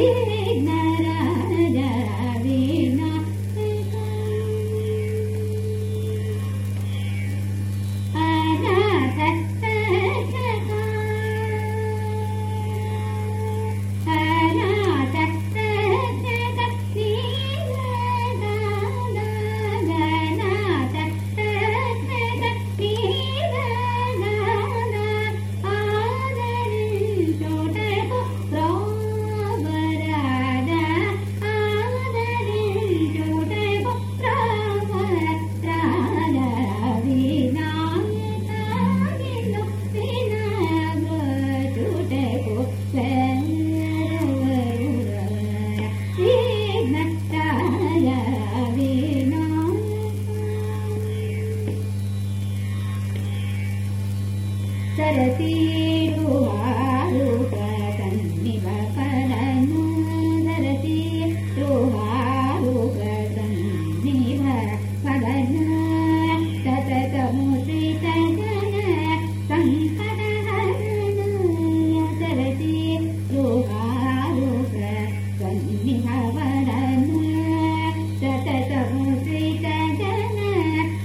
ಹೇ ನರ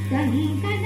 ಸಂಕಟ